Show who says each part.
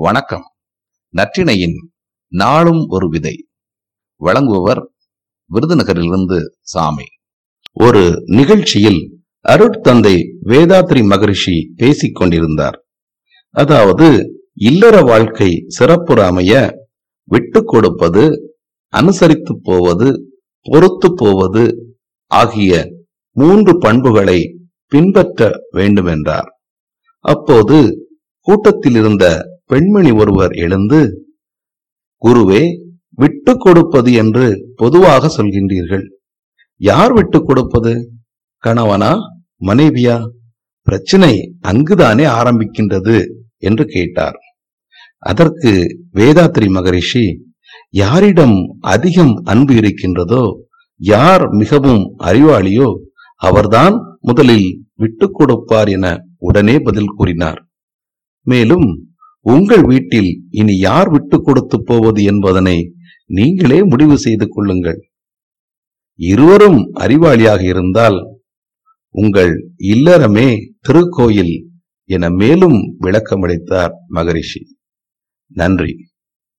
Speaker 1: வணக்கம். நற்றிணையின் நாளும் ஒரு விதை. வழங்குபவர் விருதுநகரிலிருந்து சாமி. ஒரு நிகழ்ச்சியில் அருட்தந்தை வேதாத்ரி மகரிஷி பேசிக் கொண்டிருந்தார். அதாவது இல்லற வாழ்க்கை சிறப்புற அமைய விட்டு கொடுப்பது அனுசரித்து போவது பொறுத்து போவது ஆகிய மூன்று பண்புகளை பின்பற்ற வேண்டுமென்றார். அப்போது கூட்டத்தில் இருந்த பெண்மணி ஒருவர் எழுந்து குருவே விட்டு கொடுப்பது என்று பொதுவாக சொல்கின்றீர்கள். யார் விட்டு கொடுப்பது? கணவனா மனைவியா? பிரச்சனை அங்குதானே ஆரம்பிக்கின்றது என்று கேட்டார். அதற்கு வேதாத்ரி மகரிஷி யாரிடம் அதிகம் அன்பு இருக்கின்றதோ யார் மிகவும் அறிவாளியோ அவர்தான் முதலில் விட்டுக் கொடுப்பார் என உடனே பதில் கூறினார். மேலும் உங்கள் வீட்டில் இனி யார் விட்டுக் கொடுத்து போவது என்பதனை நீங்களே முடிவு செய்து கொள்ளுங்கள். இருவரும் அறிவாளியாக இருந்தால் உங்கள் இல்லறமே திருக்கோயில் என மேலும் விளக்கமளித்தார் மகரிஷி. நன்றி.